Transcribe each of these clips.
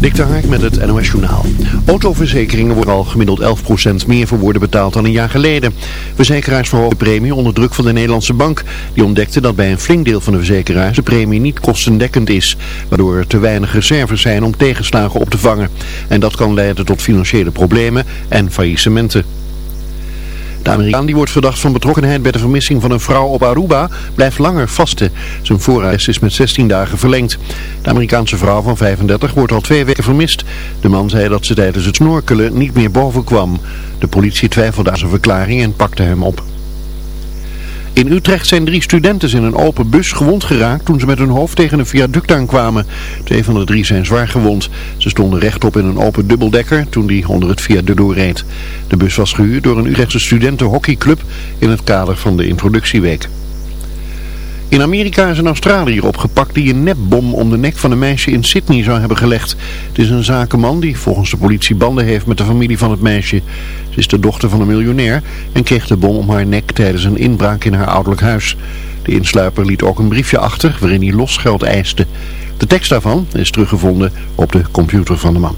Dik Hark met het NOS Journaal. Autoverzekeringen worden al gemiddeld 11% meer voor worden betaald dan een jaar geleden. Verzekeraars verhogen de premie onder druk van de Nederlandse bank. Die ontdekte dat bij een flink deel van de verzekeraars de premie niet kostendekkend is. Waardoor er te weinig reserves zijn om tegenslagen op te vangen. En dat kan leiden tot financiële problemen en faillissementen. De Amerikaan die wordt verdacht van betrokkenheid bij de vermissing van een vrouw op Aruba blijft langer vasten. Zijn voorreis is met 16 dagen verlengd. De Amerikaanse vrouw van 35 wordt al twee weken vermist. De man zei dat ze tijdens het snorkelen niet meer boven kwam. De politie twijfelde aan zijn verklaring en pakte hem op. In Utrecht zijn drie studenten in een open bus gewond geraakt toen ze met hun hoofd tegen een viaduct aankwamen. Twee van de drie zijn zwaar gewond. Ze stonden rechtop in een open dubbeldekker toen die onder het viaduct doorreed. De bus was gehuurd door een Utrechtse studentenhockeyclub in het kader van de introductieweek. In Amerika is een Australiër opgepakt die een nepbom om de nek van een meisje in Sydney zou hebben gelegd. Het is een zakenman die volgens de politie banden heeft met de familie van het meisje. Ze is de dochter van een miljonair en kreeg de bom om haar nek tijdens een inbraak in haar ouderlijk huis. De insluiper liet ook een briefje achter waarin hij losgeld eiste. De tekst daarvan is teruggevonden op de computer van de man.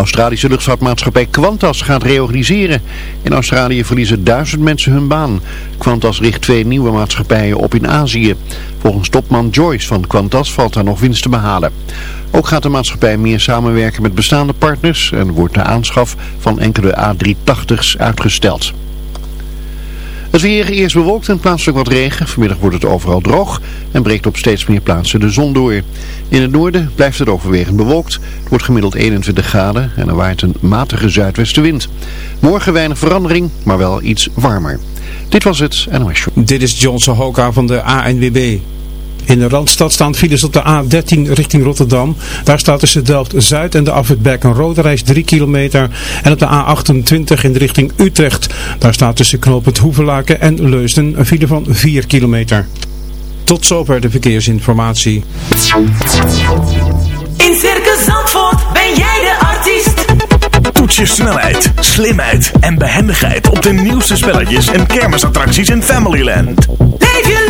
Australische luchtvaartmaatschappij Qantas gaat reorganiseren. In Australië verliezen duizend mensen hun baan. Qantas richt twee nieuwe maatschappijen op in Azië. Volgens topman Joyce van Qantas valt daar nog winst te behalen. Ook gaat de maatschappij meer samenwerken met bestaande partners en wordt de aanschaf van enkele A380's uitgesteld. Het weer eerst bewolkt en plaatselijk wat regen. Vanmiddag wordt het overal droog en breekt op steeds meer plaatsen de zon door. In het noorden blijft het overwegend bewolkt. Het wordt gemiddeld 21 graden en er waait een matige zuidwestenwind. Morgen weinig verandering, maar wel iets warmer. Dit was het NOS Show. Dit is Johnson Hoka van de ANWB. In de Randstad staan files op de A13 richting Rotterdam. Daar staat tussen Delft-Zuid en de afwitberg een rode reis 3 kilometer. En op de A28 in de richting Utrecht. Daar staat tussen knooppunt Hoevelaken en Leusden een file van 4 kilometer. Tot zover de verkeersinformatie. In Circus Zandvoort ben jij de artiest. Toets je snelheid, slimheid en behendigheid op de nieuwste spelletjes en kermisattracties in Familyland. Leef je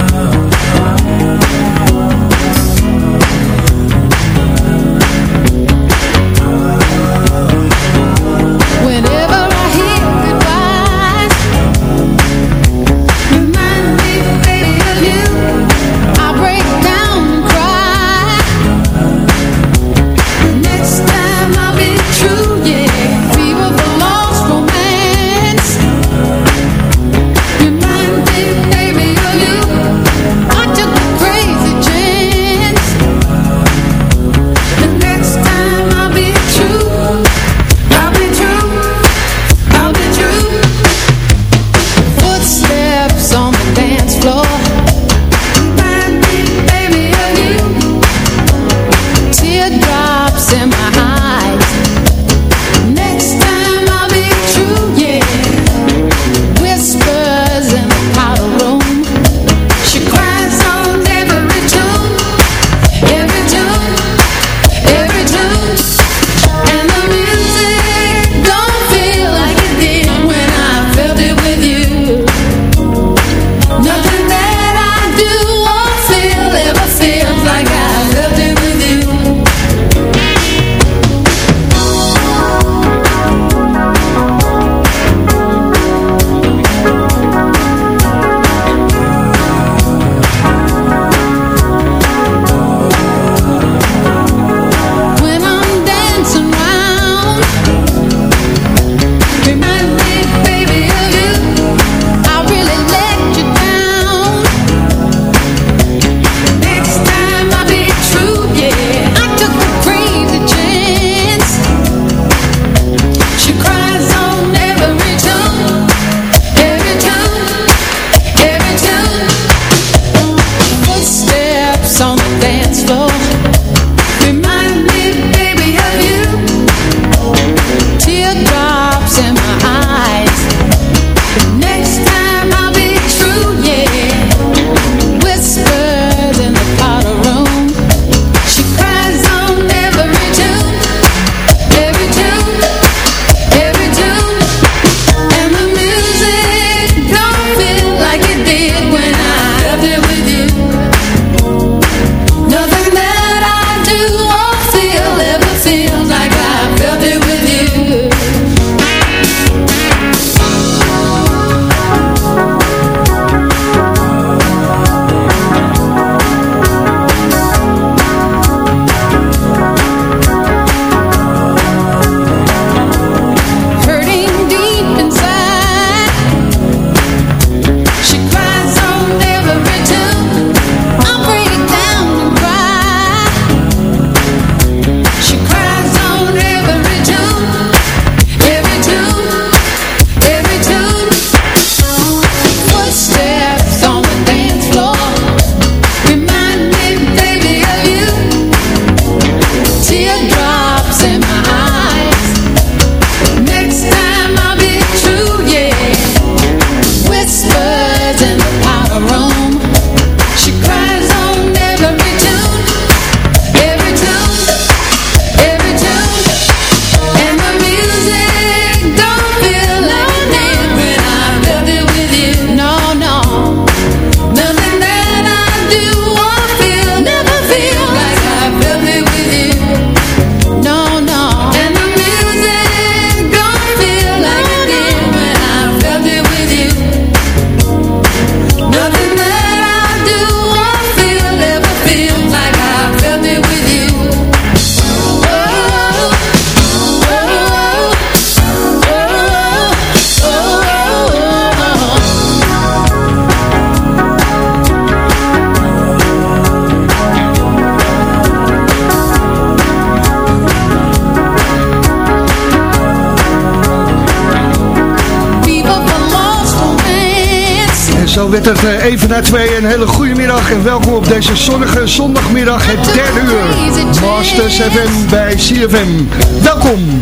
Twee. Een hele goede middag en welkom op deze zonnige zondagmiddag, het derde uur. Masters FM bij CFM. Welkom.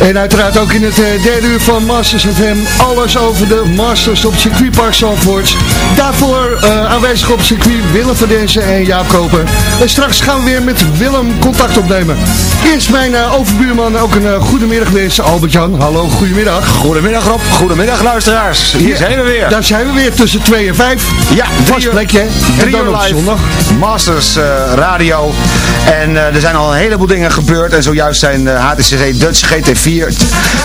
En uiteraard ook in het eh, derde uur van Masters FM alles over de Masters op circuitpark Zandvoort. Daarvoor eh, aanwezig op circuit Willem van Denzen en Jaap Koper. En straks gaan we weer met Willem contact opnemen. Eerst mijn eh, overbuurman ook een uh, goedemiddag wensen, Albert-Jan. Hallo, goedemiddag. Goedemiddag Rob, goedemiddag luisteraars. Hier zijn we weer. Daar zijn we weer tussen 2 en 5. Ja, vast plekje. En dan op zondag. Masters uh, Radio. En uh, er zijn al een heleboel dingen gebeurd. En zojuist zijn uh, HTCC Dutch GT4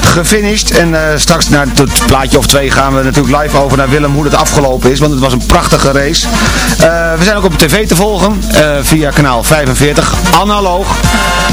gefinished. En uh, straks naar het plaatje of twee gaan we natuurlijk live over naar Willem hoe het afgelopen is. Want het was een prachtige race. Uh, we zijn ook op tv te volgen uh, via kanaal 45, analoog.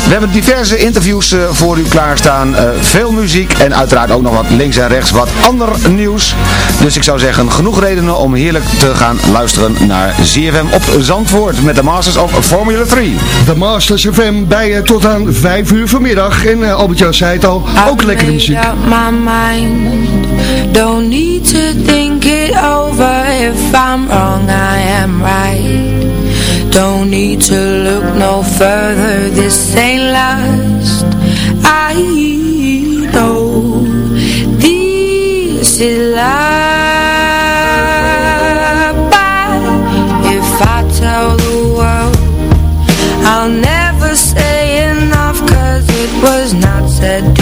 We hebben diverse interviews voor u klaarstaan. veel muziek en uiteraard ook nog wat links en rechts wat ander nieuws. Dus ik zou zeggen genoeg redenen om heerlijk te gaan luisteren naar ZFM op Zandvoort met de Masters of Formula 3. De Masters FM bij je tot aan 5 uur vanmiddag. En Albert-Jan zei het al, ook lekkere muziek. my mind. Don't need to think it over. If I'm wrong, I am right. Don't need to look no further. This ain't last I know This is life But if I tell the world I'll never say enough. Cause it was not said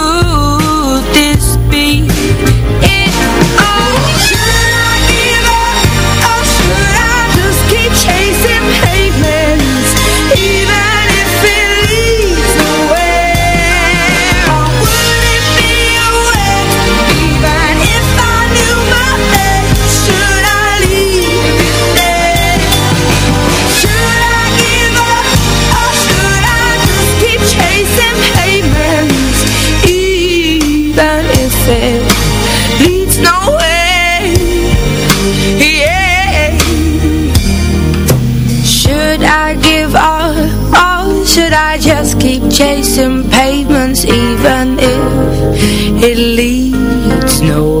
chasing pavements even if it leads nowhere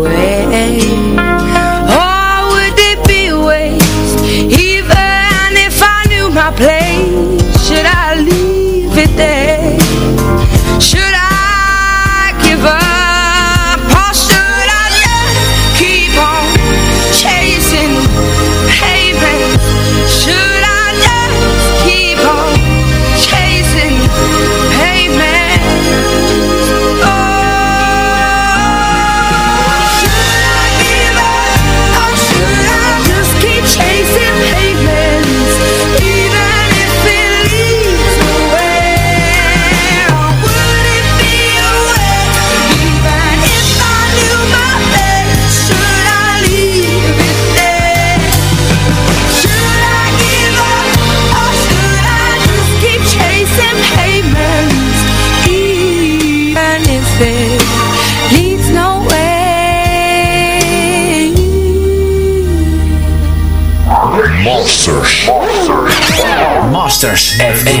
Masters FM.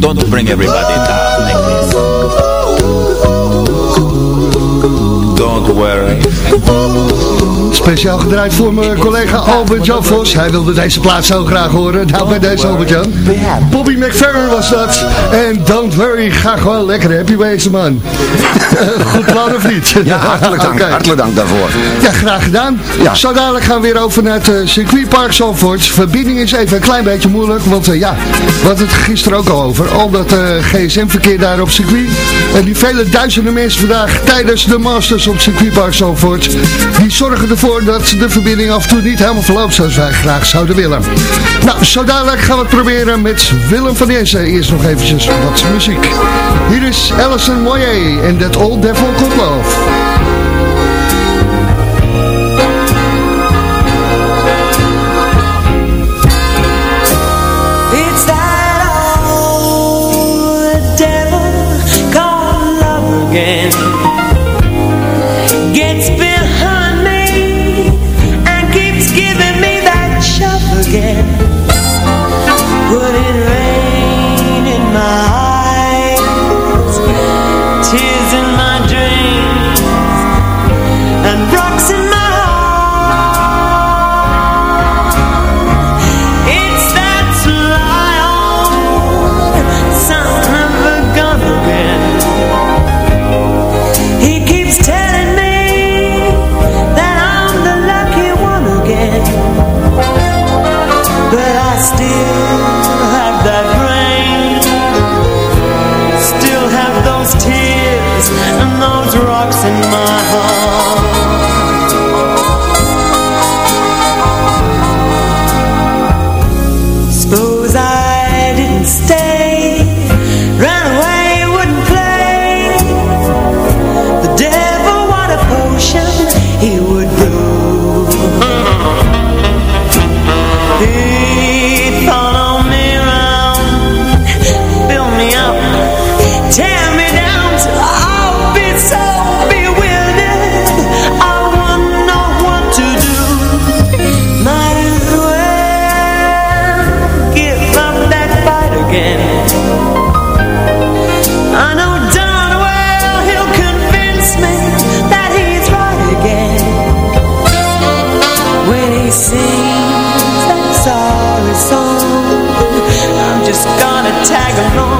Don't bring everybody down like this. Don't worry. Speciaal gedraaid voor mijn collega Albert Jan Vos. Hij wilde deze plaats zo graag horen. Nou, bij deze Albert Jan. Bobby McFerrin was dat. En don't worry, ga gewoon lekker happy wezen, man. Goed plan of niet? Ja, hartelijk dank. Hartelijk dank daarvoor. Ja, graag gedaan. Ja. Zo dadelijk gaan we weer over naar het uh, circuitpark Zandvoort. Verbinding is even een klein beetje moeilijk, want eh, ja, we hadden het gisteren ook al over. Al dat eh, gsm-verkeer daar op circuit. En die vele duizenden mensen vandaag tijdens de Masters op circuitpark Zandvoort. Die zorgen ervoor dat de verbinding af en toe niet helemaal verloopt zoals wij graag zouden willen. Nou, zo dadelijk gaan we het proberen met Willem van Dezen. Eerst nog eventjes wat muziek. Hier is Alison Moyer en That Old Devil Called Love. tag along.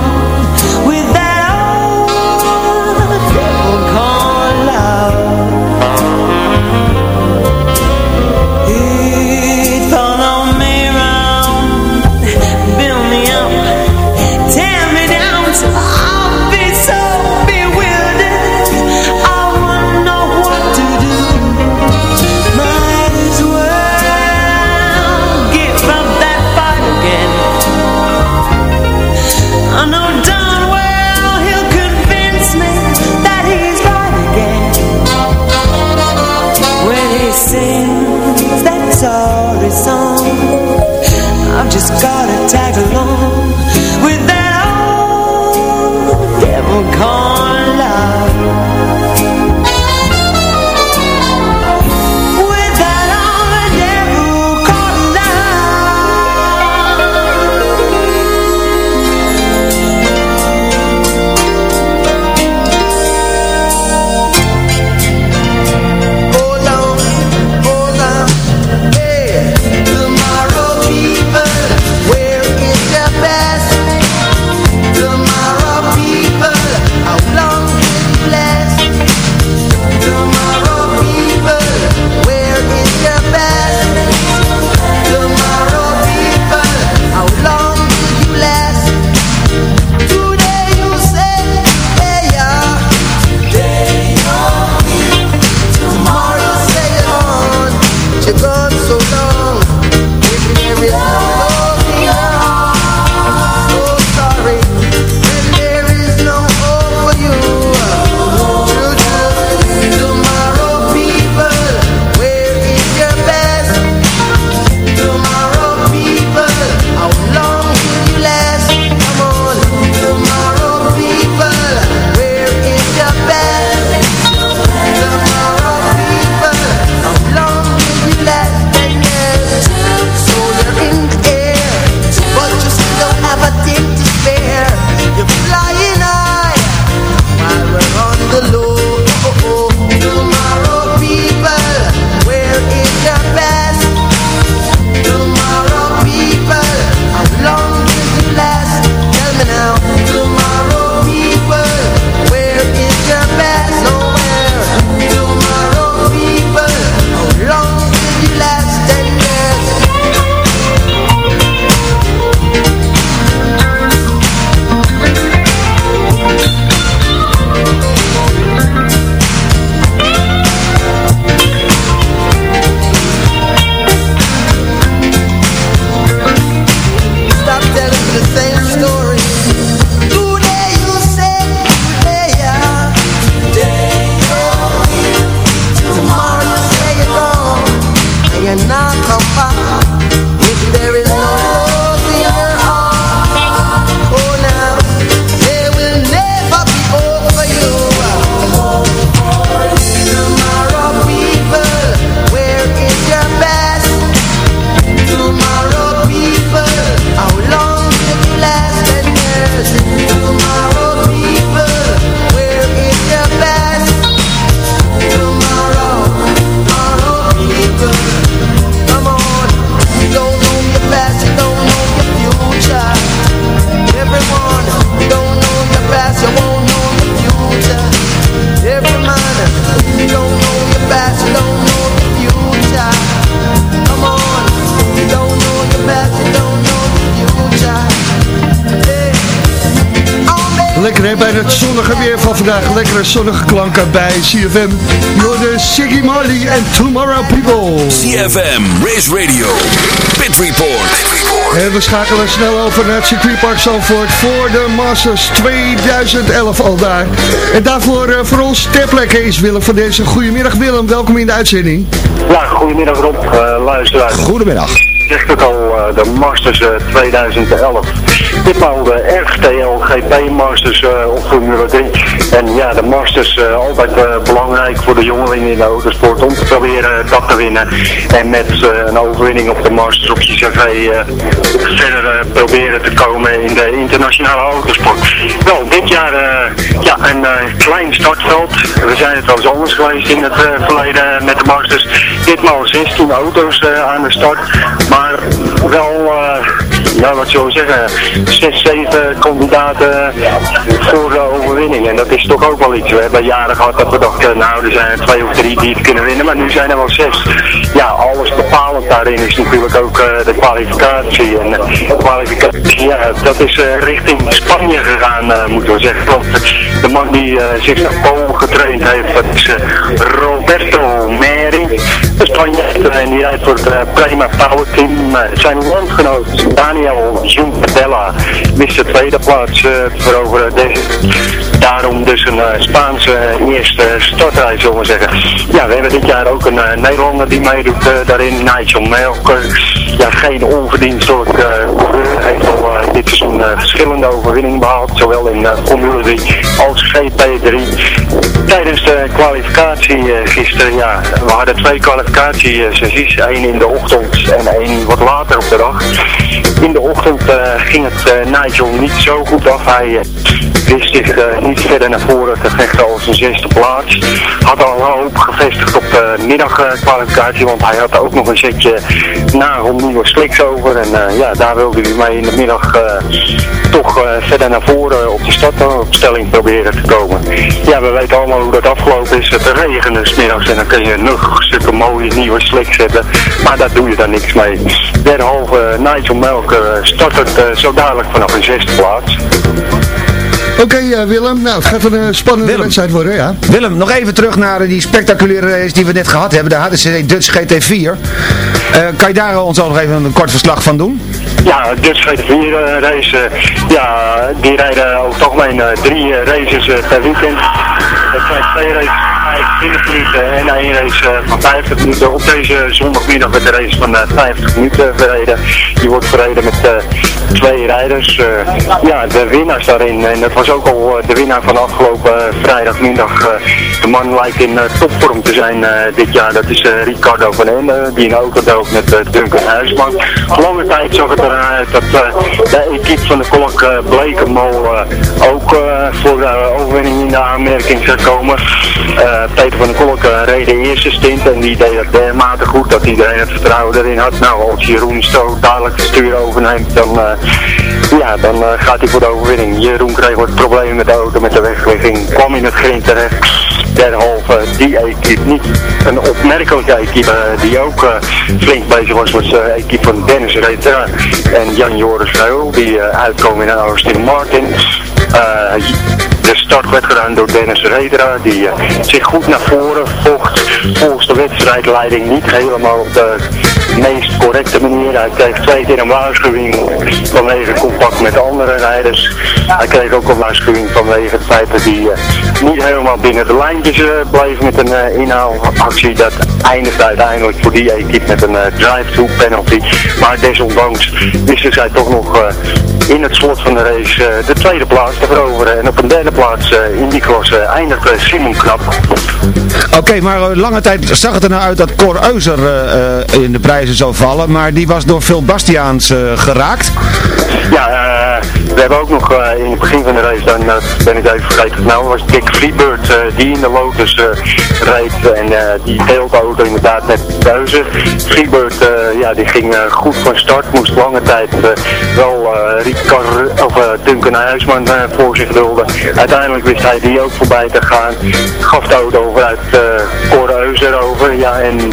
Bij het zonnige weer van vandaag lekkere zonnige klanken bij CFM. Jorden Siggy Marley en Tomorrow People. CFM, Race Radio, Pit Report. En we schakelen snel over naar het circuitpark Zandvoort voor de Masters 2011 al daar. En daarvoor eh, voor ons ter plekke is Willem van deze. Goedemiddag Willem, welkom in de uitzending. Ja, goedemiddag Rob, uh, Goedemiddag. Goedemiddag. Zegt ook al, eh, de Masters 2011. Tippelde eh, RTL GP Masters op Formule 3. En ja, de Masters eh, altijd eh, belangrijk voor de jongelingen in de autosport om te proberen dat te winnen. En met een overwinning op de Masters op je verder proberen te komen in de internationale autosport. Wel, dit jaar ja, een klein startveld. We zijn het wel eens anders geweest in het verleden met de Masters. Ditmaal 16 auto's aan de start, maar wel nou wat zullen we zeggen, zes, zeven kandidaten voor de overwinning. En dat is toch ook wel iets. We hebben jaren gehad dat we dachten, nou er zijn twee of drie die het kunnen winnen, maar nu zijn er wel zes. Ja, alles bepalend daarin is natuurlijk ook eh, de kwalificatie. En de kwalificatie, ja, dat is eh, richting Spanje gegaan, eh, moeten we zeggen. Want de man die eh, zich naar Polen getraind heeft, dat is eh, Roberto Meri. De Spanjaard en die rijdt voor het eh, Prima Power Team. Zijn landgenoot Daniel Zumpedella wist de tweede plaats veroveren. Deze, daarom dus een Spaanse eerste startreis, zullen we zeggen. Ja, we hebben dit jaar ook een Nederlander die meedoet daarin, Nigel Melker. Ja, geen onverdienstelijk coureur. Heeft al dit eh, verschillende overwinningen behaald, zowel in Formule 3 als GP3. Tijdens de kwalificatie eh, gisteren, ja, we hadden twee kwalificatiesessies. één in de ochtend en één wat later op de dag. In de ochtend eh, ging het eh, Nigel niet zo goed af. Hij wist zich eh, niet verder naar voren te vechten als een zesde plaats. Had al een hoop gevestigd op de middagkwalificatie, want hij had ook nog een setje nagelnieuwe sliks over. En eh, ja, daar wilde hij mee in de middag eh, toch verder naar voren op de startopstelling proberen te komen. Ja, we weten allemaal hoe dat afgelopen is. Het regende smiddags en dan kun je nog stukken mooie nieuwe sliks zetten. Maar daar doe je dan niks mee. Derhalve Nigel Melk start het zo dadelijk vanaf een zesde plaats. Oké eh, Willem, nou het gaat een eh, spannende wedstrijd worden, ja. Willem, nog even terug naar die spectaculaire race die we net gehad hebben, de HTC Dutch GT4. Eh, kan je daar ons al nog even een kort verslag van doen? Ja, Dutch GT4 eh, race, eh, ja, die rijden over het algemeen eh, drie eh, races eh, per weekend. Dat zijn twee races van 25 minuten en één race eh, van 50 minuten. Op deze zondagmiddag werd de race van eh, 50 minuten verreden. Die wordt verreden met eh, twee rijders. Eh, ja, de winnaars daarin, en dat was ook al eh, de winnaar van afgelopen eh, vrijdagmiddag. eh, de man lijkt in eh, topvorm te zijn eh, dit jaar. Dat is eh, Ricardo van Ende, die een auto dook met eh, Duncan Huisman. Lange tijd zag het eruit dat eh, de equipe van de uh, Blekenmol eh, ook eh, voor de overwinning in de aanmerking zou komen. Eh, Peter van der Kolk eh, reed eerste stint en die deed dat dermate goed dat iedereen het vertrouwen erin had. Nou, als Jeroen Stoot dadelijk het stuur overneemt, dan, eh, ja, dan gaat hij voor de overwinning. Jeroen kreeg wat problemen met de auto, met de wegligging, kwam in het grind terecht. Derhalve die equipe niet een opmerkelijke equipe die ook flink bezig was was de equipe van Dennis Reter en Jan Joris Reul die uitkomen in een Austin Martin. Eh, de start werd gedaan door Dennis Redera, die eh, zich goed naar voren vocht. Volgens de wedstrijdleiding niet helemaal op de meest correcte manier. Hij kreeg twee keer een waarschuwing vanwege contact met andere rijders. Hij kreeg ook een waarschuwing vanwege het feit dat hij eh, niet helemaal binnen de lijntjes eh, bleef met een eh, inhaalactie. Dat eindigde uiteindelijk voor die equipe met een drive-thru penalty. Maar desondanks wisten zij toch nog in het slot van de race de tweede plaats te veroveren. En op een derde plaats in die klasse eindigde Simon Knap. Oké, maar eh, lange tijd zag het er nou uit dat Cor Euser eh, eh, in de prijzen zou vallen, maar die was door Phil Bastiaans geraakt. Ja, we hebben ook nog eh, in het begin van de race, dan eh, ben ik even vergeten, nou was Dick Freebird eh, die in de Lotus reed en die deelt de auto inderdaad met Beuzen. Freebird, ja, die ging goed van start, moest lange tijd wel Ricard, of, Duncan Huisman voor zich dulden. Uiteindelijk wist hij die ook voorbij te gaan, gaf de auto over uit uh, Cor Euser over, ja, en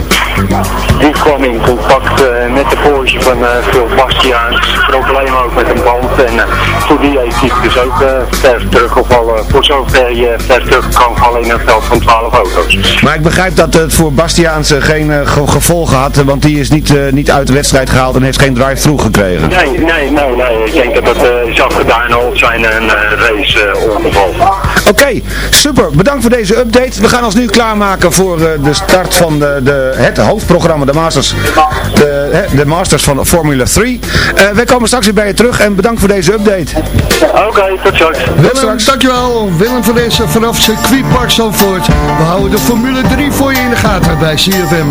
die kwam in contact eh, met de Porsche van eh Phil Bastiaans. Problemen ook met een band. En eh, voor die equipe dus ook ver teruggevallen. Voor zover je ver terug kan vallen in een veld van 12 auto's. Maar ik begrijp dat het voor Bastiaans geen ge- gevolgen had, want die is niet, niet uit de wedstrijd gehaald en heeft geen drive-thru gekregen. Nee, nee, nee, nee. Ik denk dat dat eh, is afgedaan al zijn een race ongeval. Oké, super. Bedankt voor deze update. We gaan ons nu klaarmaken voor de start van de, de, het hoofdprogramma, de Masters, de, hè, de Masters van Formula 3. Eh wij komen straks weer bij je terug en bedankt voor deze update. Oké, tot straks. Willem, dankjewel. Willem van deze vanaf circuitpark Zandvoort. We houden de Formule 3 voor je in de gaten bij CFM.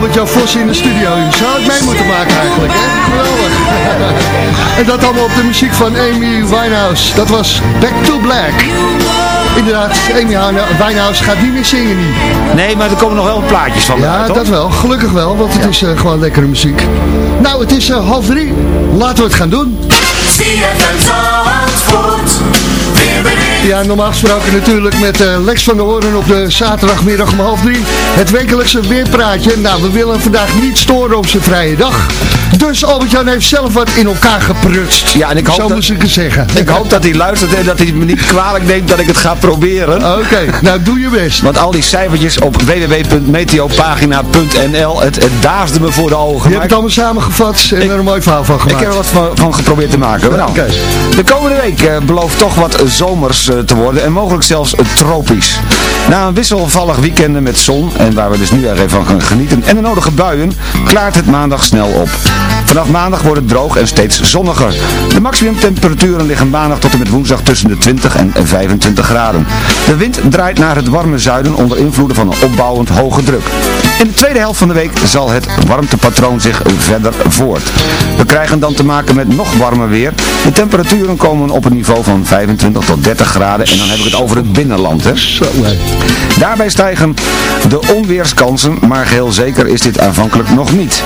Albert-Jan Vos in de studio. Je zou het mee moeten maken eigenlijk, hè? Geweldig. en dat allemaal op de muziek van Amy Winehouse. Dat was Back to Black. Inderdaad, Amy Winehouse gaat niet meer zingen nu. Nee, maar er komen nog wel plaatjes van. Ja, uit, dat wel. Gelukkig wel, want het is eh, gewoon lekkere muziek. Nou, het is eh, half drie. Laten we het gaan doen. Ja, normaal gesproken natuurlijk met eh, Lex van der Hoorn op de zaterdagmiddag om half drie. Het wekelijkse weerpraatje. Nou, we willen vandaag niet storen op zijn vrije dag. Dus Albert-Jan heeft zelf wat in elkaar geprutst. Ja, en ik hoop Zo dat- moest ik het zeggen. Ik hoop dat hij luistert en dat hij me niet kwalijk neemt dat ik het ga proberen. Oké, nou doe je best. Want al die cijfertjes op www.meteopagina.nl, het, het daasde me voor de ogen. Je hebt het allemaal samengevat en er een mooi verhaal van Ik gemaakt. heb er wat van, van geprobeerd te maken. Nou, Oké. De komende week eh, belooft toch wat zomers te worden en mogelijk zelfs eh, tropisch. Na een wisselvallig weekend met zon, en waar we dus nu erg even van gaan genieten, en de nodige buien, klaart het maandag snel op. Vanaf maandag wordt het droog en steeds zonniger. De maximumtemperaturen liggen maandag tot en met woensdag tussen de 20 en 25 graden. De wind draait naar het warme zuiden onder invloeden van een opbouwend hoge druk. In de tweede helft van de week zal het warmtepatroon zich verder voort. We krijgen dan te maken met nog warmer weer. De temperaturen komen op een niveau van 25 tot 30 graden en dan heb ik het over het binnenland. Hè. Daarbij stijgen de onweerskansen, maar geheel zeker is dit aanvankelijk nog niet.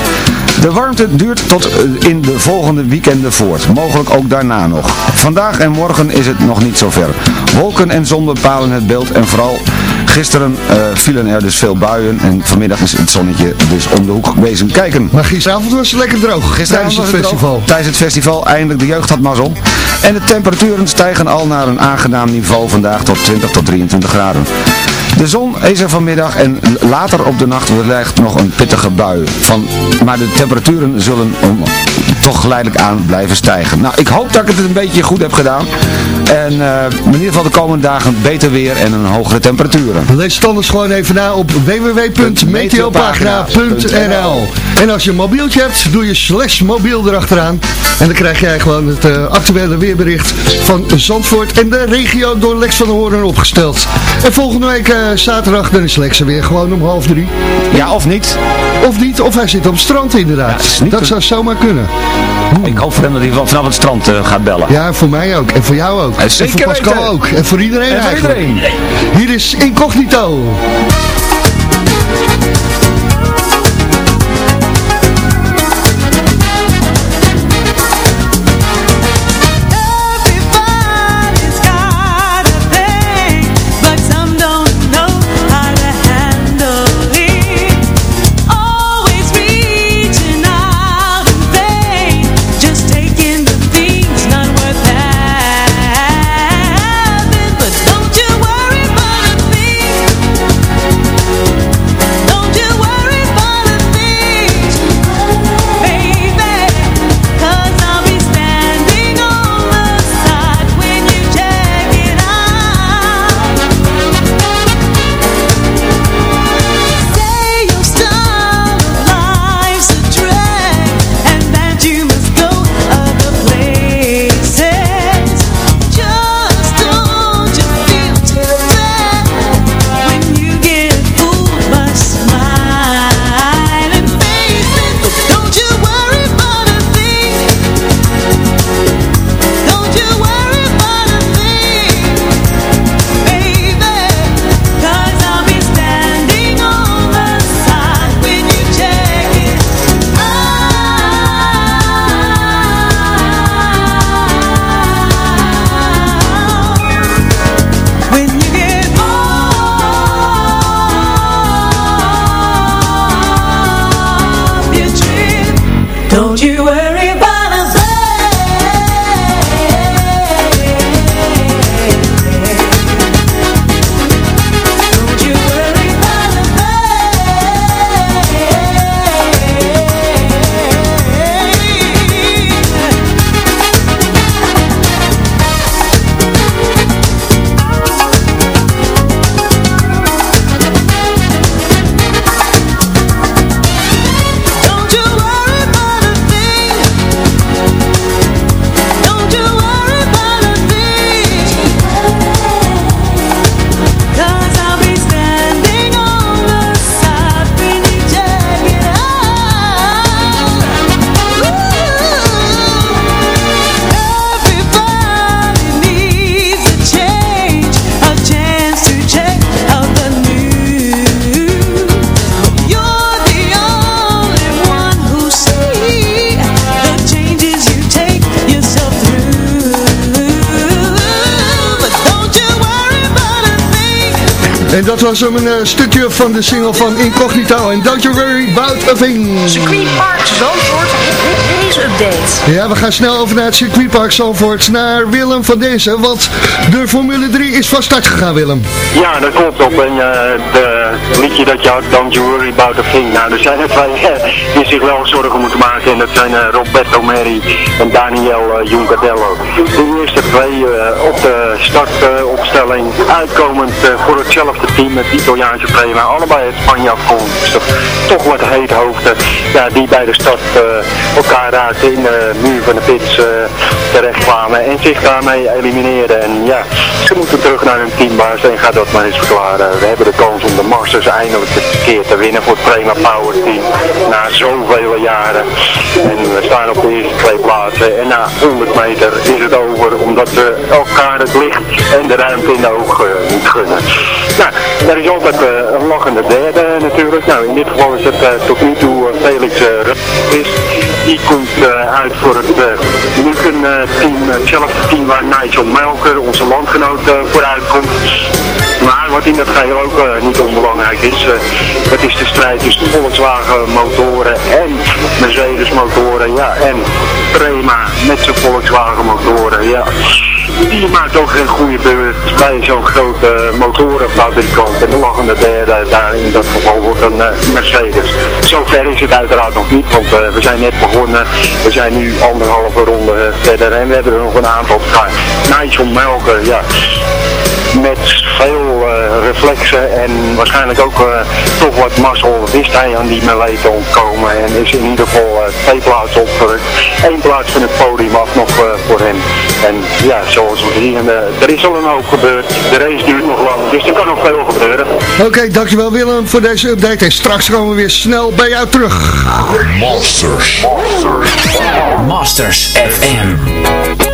De warmte duurt tot eh, in de volgende weekenden voort, mogelijk ook daarna nog. Vandaag en morgen is het nog niet zo ver. Wolken en zon bepalen het beeld en vooral gisteren eh, vielen er dus veel buien en vanmiddag is het zonnetje dus om de hoek wezen kijken. Maar gisteravond was het lekker droog tijdens het droog. festival. Tijdens het festival, eindelijk de jeugd had mazzel. En de temperaturen stijgen al naar een aangenaam niveau vandaag tot 20 tot 23 graden. De zon is er vanmiddag en later op de nacht wellicht nog een pittige bui. Van, maar de temperaturen zullen om, toch geleidelijk aan blijven stijgen. Nou, ik hoop dat ik het een beetje goed heb gedaan. En eh, in ieder geval de komende dagen beter weer en een hogere temperaturen. Lees het anders gewoon even na op www.meteopagina.nl En als je een mobieltje hebt, doe je slash mobiel erachteraan. En dan krijg jij gewoon het eh, actuele weerbericht van Zandvoort en de regio door Lex van der Hoorn opgesteld. En volgende week eh, zaterdag, dan is Lex er weer gewoon om half drie. Ja, of niet. Of niet, of hij zit op het strand inderdaad. Ja, dat te- zou zomaar kunnen. Ik hoop voor hem dat hij van- vanaf het strand eh, gaat bellen. Ja, voor mij ook. En voor jou ook. En voor Pascal weten. ook. En voor iedereen En voor eigenlijk. iedereen. Hier is Incognito. Was hem een stukje van de single van Incognito. En don't you worry about a thing. Park Zandvoort Update. Ja, we gaan snel over naar het circuitpark Zandvoort, naar Willem van deze. Want de Formule 3 is van start gegaan, Willem. Ja, dat klopt op. En uh, de liedje dat je had, Don't You Worry About a Thing. Nou, er zijn er twee eh, die zich wel zorgen moeten maken. En dat zijn uh, Roberto Meri en Daniel uh, Juncadello. De eerste twee op de startopstelling. uitkomend voor hetzelfde team, het Italiaanse prima. Allebei het Spanje afkomstig. Toch wat heet hoofden. Ja, die bij de start elkaar raakten in de muur van de pits terecht kwamen. En zich daarmee elimineerden. En ja, ze moeten terug naar hun teambaas en ga dat maar eens verklaren. We hebben de kans om de Masters eindelijk een keer te winnen voor het Prema Power Team. Na zoveel jaren. En we staan op de eerste twee plaatsen. En na 100 meter is het over. Omdat we elkaar het licht en de ruimte in de uh, moeten gunnen. Nou, er is altijd uh, een lachende derde natuurlijk. Nou, in dit geval is het uh, tot nu toe Felix uh, Die komt uit voor het Luken team, hetzelfde team waar Nigel Melker, onze landgenoot, vooruit komt. Maar wat in dat geheel ook uh, niet onbelangrijk is, uh, dat is de strijd tussen Volkswagen motoren en Mercedes motoren. Ja, en Prema met zijn Volkswagen motoren. Ja. Die maakt ook geen goede beurt bij zo'n grote motorenfabrikant. En de lachende derde daar in dat geval wordt een uh, Mercedes. Zover is het uiteraard nog niet, want we zijn net begonnen. We zijn nu anderhalve ronde verder en we hebben er nog een aantal te gaan. Nigel Melker, ja met veel uh, reflexen en waarschijnlijk ook uh, toch wat mazzel wist hij aan die melee te ontkomen en is in ieder geval uh, twee plaatsen opgerukt. Eén plaats van het podium af nog voor hem. En ja, zoals we zien, er is al een hoop gebeurd. De race duurt nog lang, dus er kan nog veel gebeuren. Oké, okay, dankjewel Willem voor deze update en straks komen we weer snel bij jou terug. Masters. Masters, Masters FM.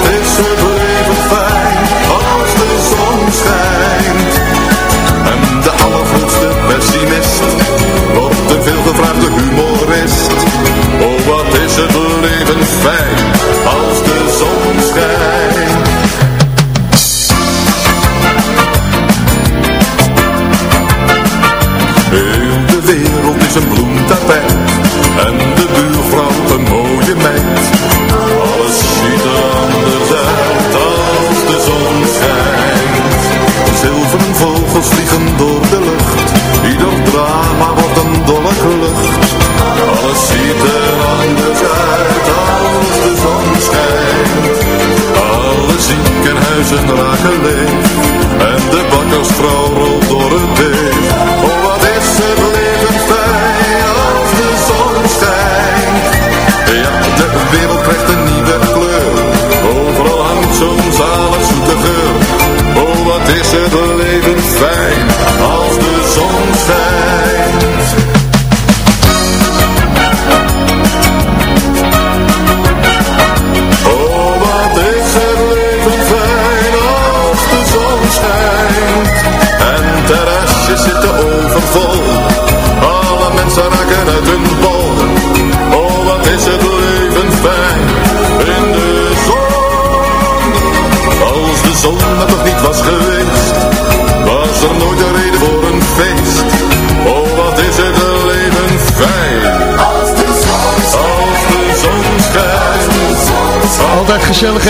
En de allergrootste pessimist wordt een veelgevraagde humorist. Oh wat is het leven fijn, als Alles ziet er anders uit als de zon schijnt. Alle ziekenhuizen raken leeg. En de bakkersvrouw rolt door het deeg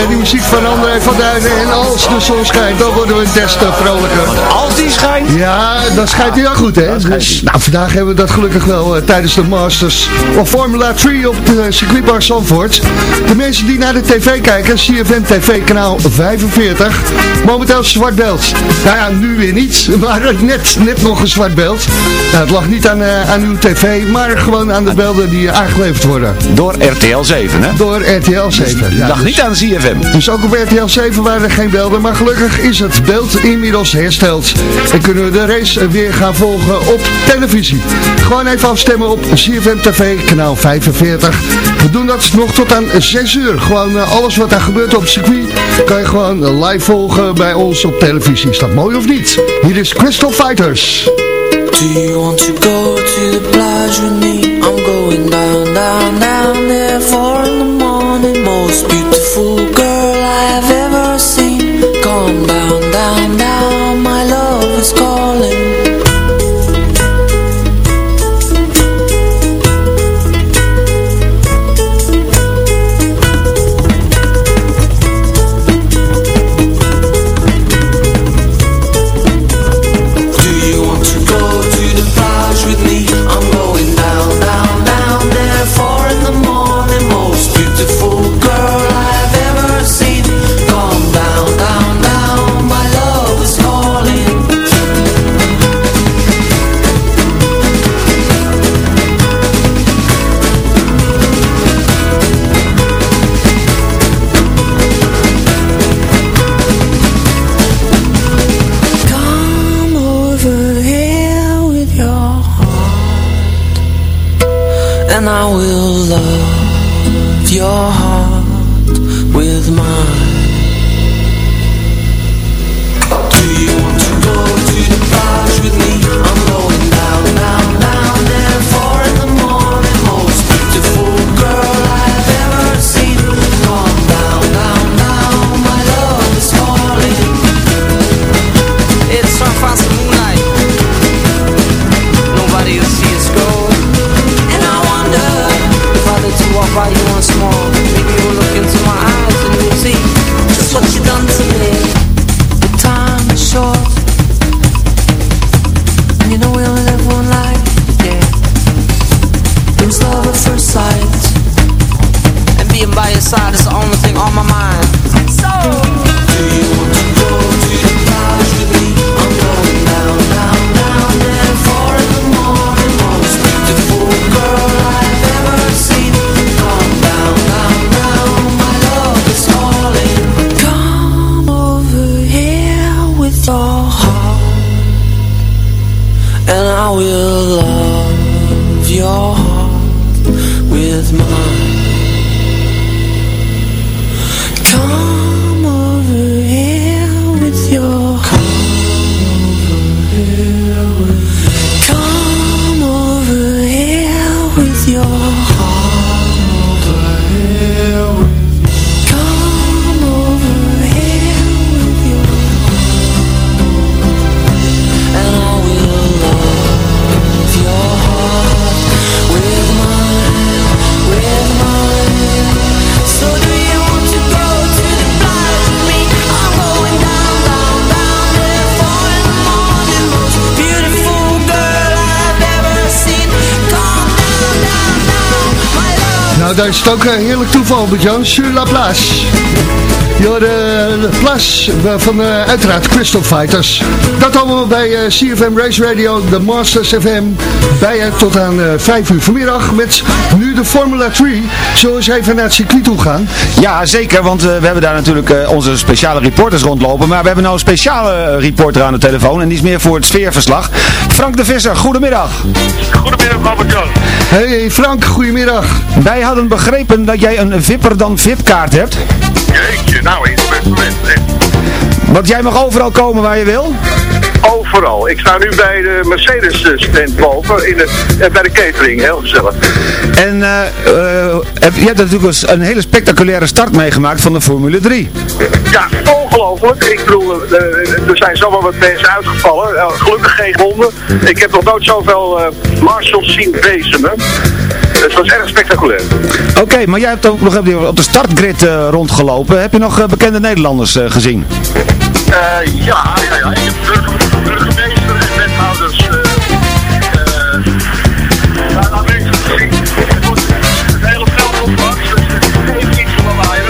En die muziek van André van Duinen. En als de zon schijnt, dan worden we des te vrolijker. Die schijnt? Ja, dan schijnt hij wel goed, hè? Dus, nou, vandaag hebben we dat gelukkig wel uh, tijdens de Masters of Formula 3 op de circuitbar Zandvoort. De mensen die naar de tv kijken, CFM TV kanaal 45. Momenteel zwart beeld. Nou ja, nu weer niet, maar net, net nog een zwart beeld. Nou, het lag niet aan, uh, aan uw tv, maar gewoon aan de beelden die aangeleverd worden. Door RTL 7, hè? Door RTL 7. Dus ja, lag dus- niet aan ZFM. Dus ook op RTL 7 waren er geen beelden, maar gelukkig is het beeld inmiddels hersteld. En kunnen we de race weer gaan volgen op televisie. Gewoon even afstemmen op ZFM TV, kanaal 45. We doen dat nog tot aan 6 uur. Gewoon eh, alles wat daar gebeurt op circuit, kan je gewoon live volgen bij ons op televisie. Is dat mooi of niet? Hier is Crystal Fighters. Do you want to go to the plage with? I'm going down, down, down there in the morning Most beautiful girl I've ever mine daar is ook een heerlijk toeval, Bert-Jan. Sur la place. De, de place van eh, uiteraard Crystal Fighters. Dat allemaal bij eh, CFM Race Radio, de Masters FM. Bij je tot aan eh 5 uur vanmiddag met nu de Formula 3. Zullen we eens even naar het circuit toe gaan? Ja, zeker, want eh, we hebben daar natuurlijk eh, onze speciale reporters rondlopen. Maar we hebben nou een speciale eh, reporter aan de telefoon en die is meer voor het sfeerverslag. Frank de Visser, goedemiddag. Goedemiddag, Albert-Jan. Hey Frank, goedemiddag. Wij hadden begrepen dat jij een Vipper dan VIP-kaart hebt. Jeetje, nou, ben gewend. echt. Want jij mag overal komen waar je wil. Overal. Ik sta nu bij de Mercedes-stand boven, in de, eh, bij de catering, heel gezellig. En eh, eh, heb- je hebt natuurlijk eens een hele spectaculaire start meegemaakt van de Formule 3. Ja, ongelooflijk. Ik bedoel, eh, eh, er zijn zomaar wat mensen uitgevallen. Eh, gelukkig geen wonden. Ik heb nog nooit zoveel eh marshals zien bezemen. Het was erg spectaculair. Oké, maar jij hebt ook nog op de- op de startgrid eh, rondgelopen. Heb je nog eh, bekende Nederlanders eh, gezien? Ja, ja, ja. Ik heb burger- burgemeester en wethouders. eh. Het wordt het hele veld opgepakt, dus er is even iets van waaien.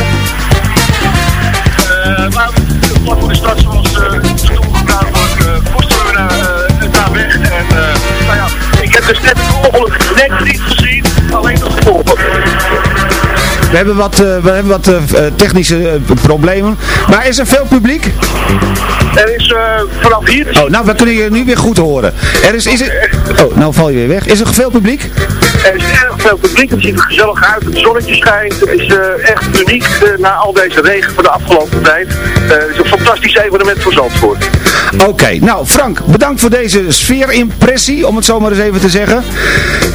Eh maar vlak voor de stad, zoals eh stoel gebruikt wordt, eh we naar, eh, weg. En nou ja, ik heb dus net het ongeluk net niet We hebben wat, eh, we hebben wat eh, eh, technische problemen. Maar is er veel publiek? Er is vanaf hier... Oh, nou, we kunnen je nu weer goed horen. Er is, is er... Oh, nou val je weer weg. Is er veel publiek? Er is erg veel publiek, het ziet er gezellig uit, het zonnetje schijnt. Het is echt uniek na al deze regen van de afgelopen tijd. Het is een fantastisch evenement voor Zandvoort. Oké, nou Frank, bedankt voor deze sfeerimpressie, om het zo maar eens even te zeggen.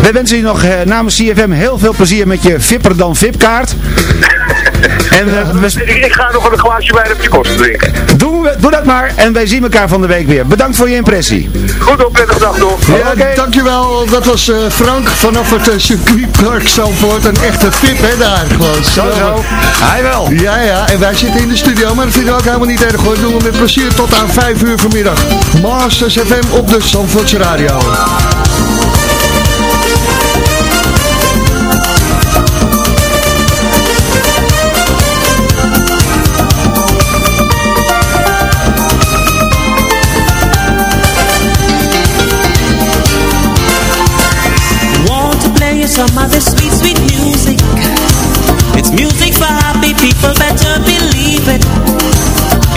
Wij wensen je nog eh, namens CFM heel veel plezier met je Vipper dan VIP-kaart. En eh, we, Ik, ik ga nog een glaasje wijn op je kosten drinken. doen we, doe dat maar en wij zien elkaar van de week weer. Bedankt voor je impressie. Goed op, prettige dag nog. Ja, dankjewel. Dat was eh, Frank vanaf het uh, circuitpark Zandvoort. Een echte tip, hè, daar gewoon. Zo, zo. Hij wel. Ja, ja. En wij zitten in de studio, maar dat vinden we ook helemaal niet erg hoor. Doen we met plezier tot aan 5 uur vanmiddag. Masters FM op de Zandvoortse Radio.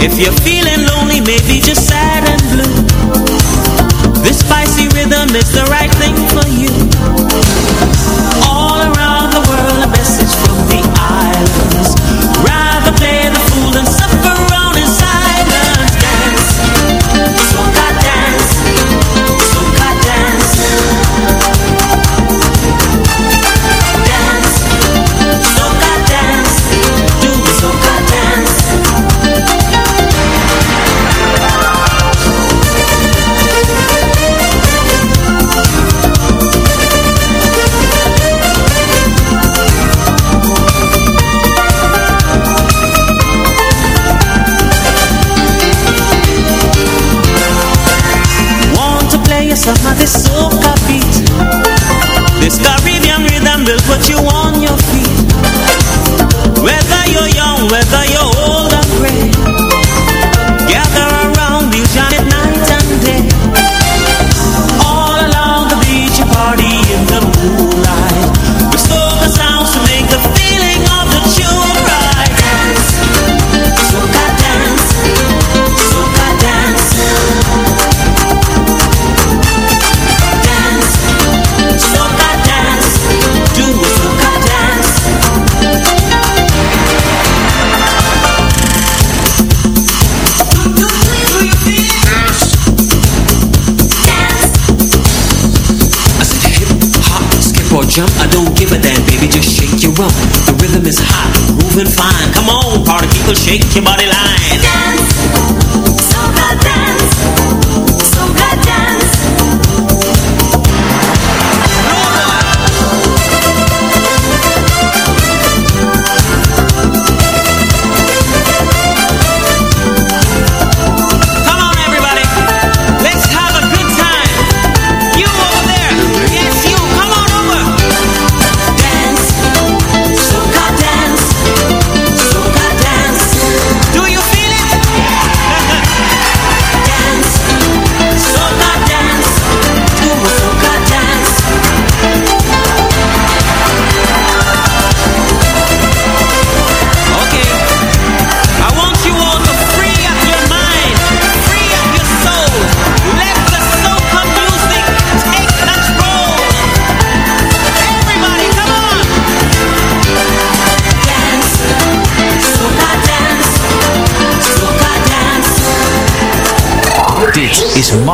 If you're feeling lonely, maybe people,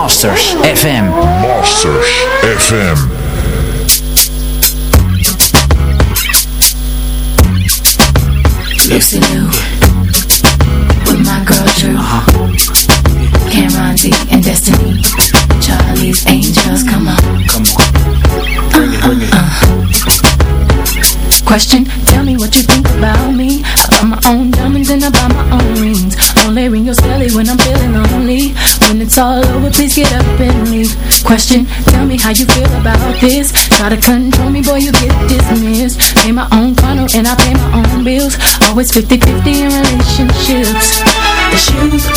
Masters FM. Masters FM. Lucy Liu with my girl Drew. Uh-huh. Cameron D and Destiny. Charlie's Angels, come on. Come on. Uh-uh. Question, tell me what you Question, tell me how you feel about this. Try to control me, boy, you get dismissed. Pay my own funnel and I pay my own bills. Always 50-50 in relationships. The shoes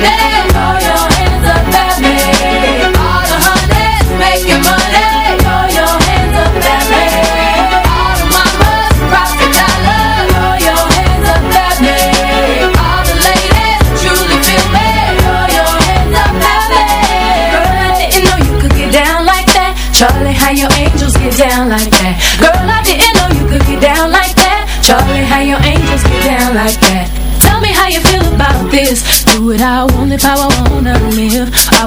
Yeah.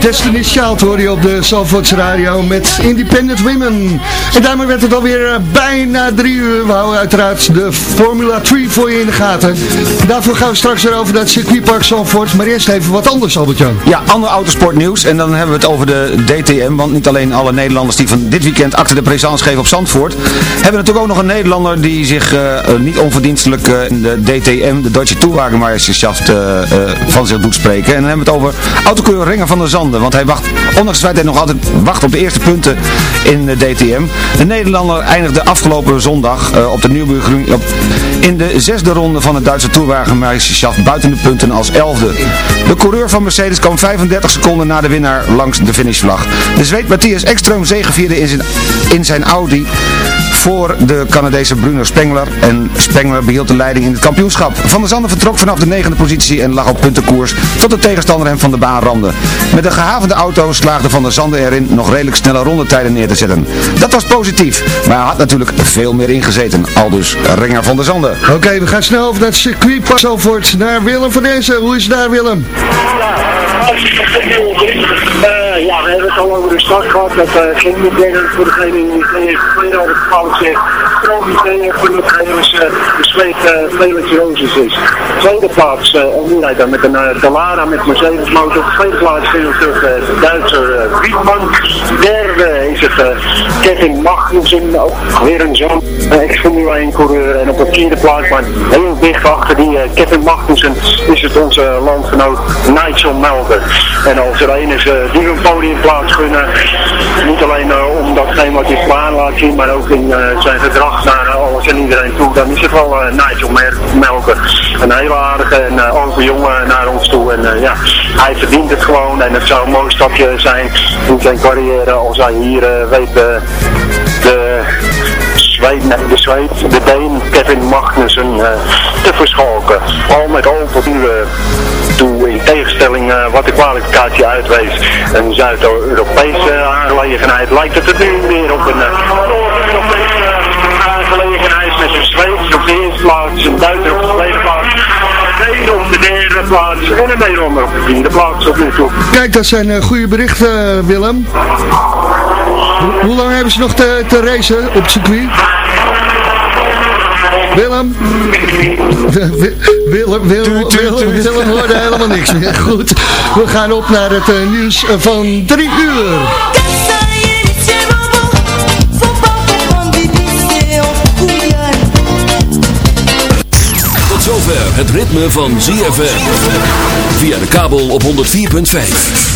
Destiny's Child hoor je op de Zalvoorts Radio met Independent Women. En daarmee werd het alweer eh, bijna drie uur. We houden uiteraard de Formula 3 voor je in de gaten. Daarvoor gaan we straks weer over het circuitpark Zalvoort. Maar eerst even wat anders, Albert-Jan. Ja, ander autosportnieuws. En dan hebben we het over de DTM. Want niet alleen alle Nederlanders die van dit weekend acte de présence geven op Zandvoort. Hebben natuurlijk ook nog een Nederlander die zich eh, eh, niet onverdienstelijk in de DTM, de Deutsche Tourwagenmeisterschaft, eh, van zich doet spreken. En dan hebben we het over autocoureur Renger van der Want hij wacht, ondanks hij nog altijd wacht op de eerste punten in de DTM. De Nederlander eindigde afgelopen zondag eh, op de Nieuwburgring op, in de zesde ronde van het Duitse Tourwagenmeisterschaft buiten de punten als elfde. De coureur van Mercedes kwam 35 seconden na de winnaar langs de finishvlag. De Zweed Matthias Ekström zegevierde in zijn, in zijn Audi voor de Canadese Bruno Spengler. En Spengler behield de leiding in het kampioenschap. Van der Zanden vertrok vanaf de negende positie en lag op puntenkoers tot de tegenstander hem van de baan ramde. Met een gehavende auto slaagde Van der Zanden erin nog redelijk snelle rondetijden neer te zetten. Dat was positief, maar hij had natuurlijk veel meer ingezeten. Aldus Renger van der Zanden. Oké, we gaan snel over naar het circuitpark Zalvoort. Naar Willem van Dezen. Hoe is het daar, Willem? Eh, ja, we hebben het al start gehad. Dat uh, ging niet derde voor degene die geen hadden gevallen zegt. Stroom niet gelukkig is uh, de zweet uh, Felix Roses is. Tweede plaats, uh, rijdt dan met een uh, met Mercedes motor. Tweede plaats is het de Duitser Wietman. Derde is het Kevin Magnussen, ook weer een uh, ex-Formule 1 coureur. En op de vierde plaats, maar heel dicht achter die Kevin Magnussen, is het onze landgenoot Nigel Melder. En als er een is die een podiumplaats gunnen, niet alleen uh, om datgene wat hij klaar laat zien, maar ook in uh, zijn gedrag naar uh, alles en iedereen toe, dan is het wel uh, Nigel Melker. Een hele aardige en open jongen naar ons toe. En ja, hij verdient het gewoon en het zou een mooi stapje zijn in zijn carrière als hij hier weet de Zweed, de Zweed, de Deen Kevin Magnussen te verschalken. Al met al tot nu toe in tegenstelling uh, wat de kwalificatie uitwees. Een Zuid-Europese aangelegenheid lijkt het er nu weer op een Noord-Europese aangelegenheid met een Zweeds op de eerste plaats, een Duitser op de tweede plaats. Op de derde plaats en een Nederlander op de vierde plaats toe. Kijk, dat zijn goede berichten, Willem. Ho hoe lang hebben ze nog te, te racen op het circuit? Willem? Willem, Willem, Willem, Willem hoorde helemaal niks meer. Goed, we gaan op naar het uh, nieuws van drie uur. Tot zover het ritme van ZFM. Via de kabel op 104.5.